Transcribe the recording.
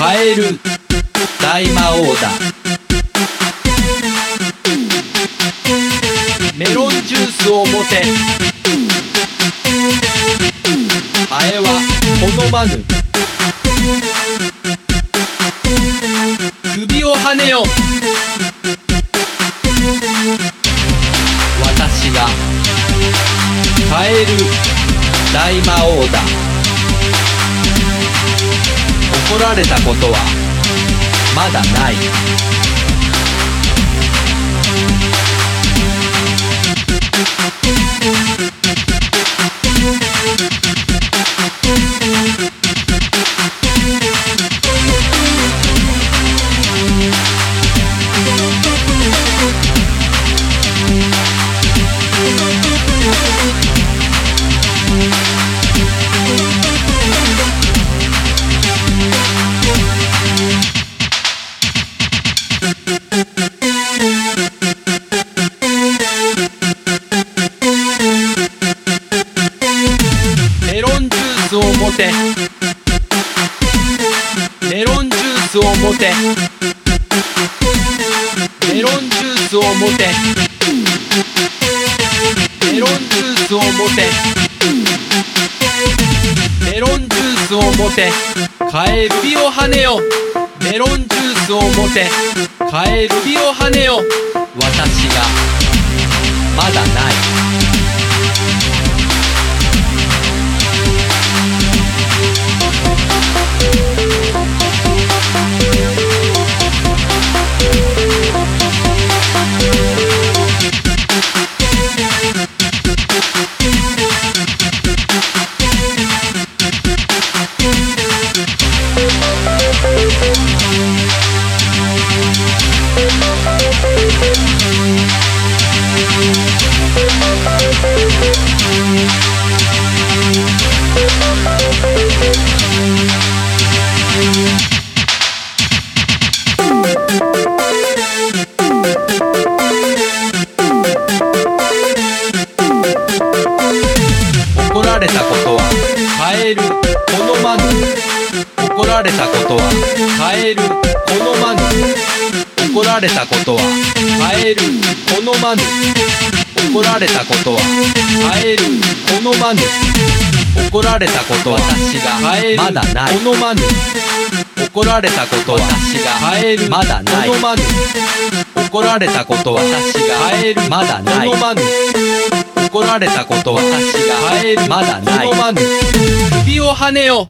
カエル大魔王だ。メロンジュースを持て。ハエは好まぬ。首をはねよ私はカエル大魔王だ。怒られたことはまだない。メロスを持て。メロンジュースを持て。メロンジュースを持て。メロンジュースを持て。メロンジュースを持て。カエルビを跳ねよ。メロンジュースを持て。カエルビを跳ねよ。私がまだない。怒られたことは変えるこのマグ怒られたことは変えるこのマグ怒られたことは。カエル好まぬ怒られたことは。カエル好まぬ怒られたことは。私がカエルまだない。好まぬ怒られたことは。私がカエルまだない。好まぬ怒られたことは。私がカエルまだない。好まぬ怒られたことは。私がカエルまだない。好まぬ首をはねよ